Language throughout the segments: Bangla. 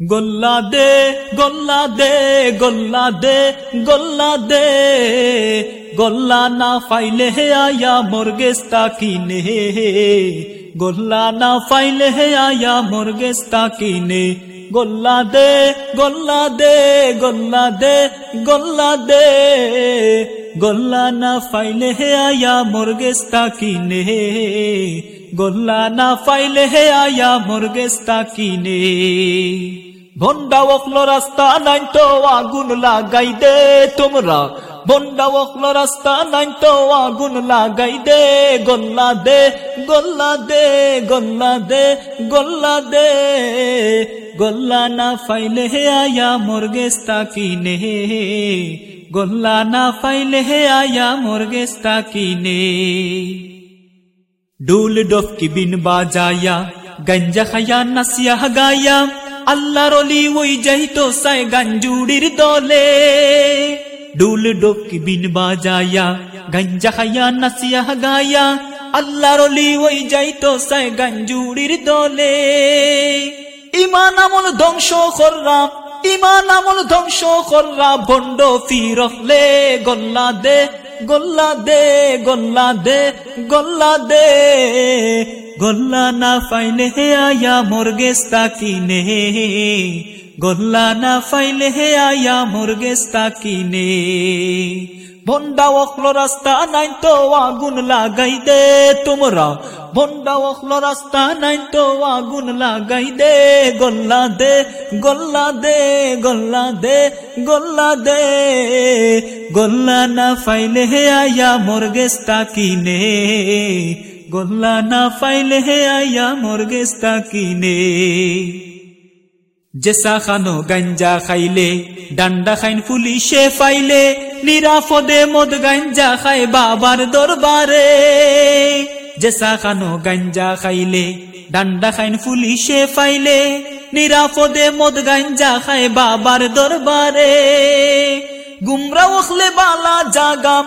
গোল্লা দে গোল্লা দে গোল্লা দে গোল্লা দে গোল্লা না ফাইলে হে আয়া মোরগেস্তা কিনে গোল্লা না ফাইলে হে আয়া মোরগেস্তা কিনে গোল্লা দে গোল্লা দে গোল্লা দে গোল্লা দে গোল্লা না ফাইলে হে আয়া মোরগেস্তা কিনে গোল্লা না ফাইলে হে আয়া মোরগেস্তা কিনে ভন্ডা ওকলো রাস্তা নাই তো আগুন লাগাই দে তোমরা। ভন্ডা ওকলো রাস্তা নাই তো আগুন লাগাই দে, গোল্লা দে গোল্লা দে গোল্লা দে গোল্লা দে। গোল্লা না ফাইলে হে আয়া মোরগেস্তা কিনে। গোল্লা না ফাইলে হে আয়া মোরগেস্তা কিনে। ডুল ডফকি বিন বাজায়া, গঞ্জা খায়া নাসিয়া গায়া। আল্লাহর অলি ওই যাইতো সাই গাঞ্জুড়ির দলে। ডুল ডফকি বিন বাজায়া, গঞ্জা খায়া নাসিয়া গায়া। আল্লাহর অলি ওই যাইতো সাই গাঞ্জুড়ির দলে। ইমান আমল ধ্বংস করলাম ইমান আমল ধ্বংস করলা ভণ্ড ফিরলে গল্লা দে, গোল্লা দে গোল্লা দে গোল্লা দে। গোল্লা না ফাইলে হে আয়া মোরগেস্তা কিনে। গোল্লা না ফাইলে হে আয়া মোরগেস্তা কিনে। ভন্ডা ওখলো রাস্তা নাই তো আগুন লাগাই দে তোমরা। ভন্ডা ওখলো রাস্তা নাই তো আগুন লাগাই দে। গোল্লা দে গোল্লা দে গোল্লা দে গোল্লা দে। গোল্লা না ফাইলে হে আয়া মোরগেস্তা কিনে। গোল্লা না ফাইলে হে আয়া মোরগেস্তা কিনে। জেসা খানো গঞ্জা খাইলে, ডান্ডা খাইন পুলিশে ফাইলে, নিরাপদে মদ গঞ্জা খাই বাবার দরবারে। জেসা খানো গঞ্জা খাইলে, ডান্ডা খাইন পুলিশে ফাইলে, নিরাপদে মদ গঞ্জা খাই বাবার দরবারে। গুমরা ওখলে বালা জাগাম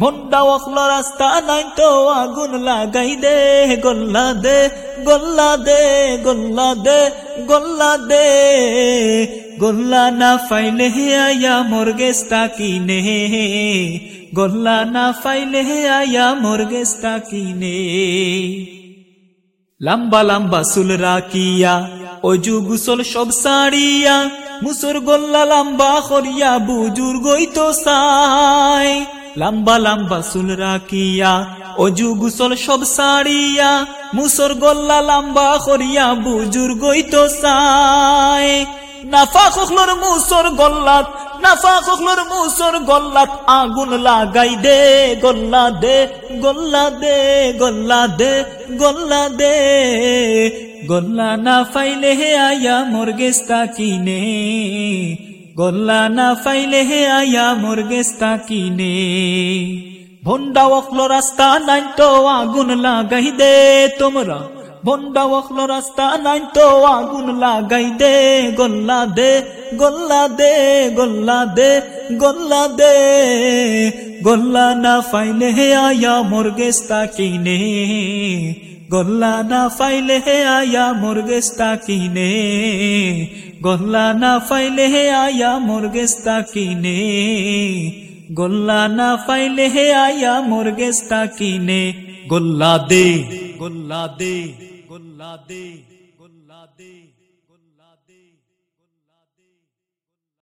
ভন্ডা ওখলো রাস্তা নাই তো আগুন লাগাই দে, গোল্লা দে গোল্লা দে গোল্লা দে গোল্লা দে। গোল্লা না ফাইলে আয়া মোরগেস্তা কিনে। গোল্লা না ফাইলে আয়া মোরগেস্তা কিনে। লম্বা লম্বা সুল রাখিয়া অজু গুসল সব সারিয়া, মুসুর গোল্লা লম্বা করিয়া, বুজুর গই তো সাই। লম্বা লম্বা সুল রাখিয়া অজু গুসল সব সারিয়া, মুসর গোল্লা লম্বা করিয়া বুজুর গই তো সাই নাফা খখলর মুসর গল্লাত, নাফা খখলর মুসর গল্লাত, আগুন লাগাই দে, গল্লা দে গল্লা দে গল্লা দে গল্লা দে। গল্লা না ফাইলে হে আয়া মোরগেস্তা কিনে। গল্লা না ফাইলে হে আয়া মোরগেস্তা কিনে। ভন্ডা ওখলো রাস্তা নাই তো আগুন লাগাই দে তোমরা। ভন্ডা ওখলো রাস্তা নাই তো আগুন লাগাই দে। গোল্লা দে গোল্লা দে গোল্লা দে গোল্লা দে। গোল্লা না ফাইলে হে আয়া মোরগেস্তা কিনে। গোল্লা না ফাইলে হে আয়া মুরগেস্তা কিনে। গোল্লা না ফাইলে হে আয়া মুরগেস্তা কিনে। গোল্লা না ফাইলে হে আয়া মুরগেস্তা কিনে। গোল্লা দে গোল্লা দে গোল্লা দে গোল্লা দে।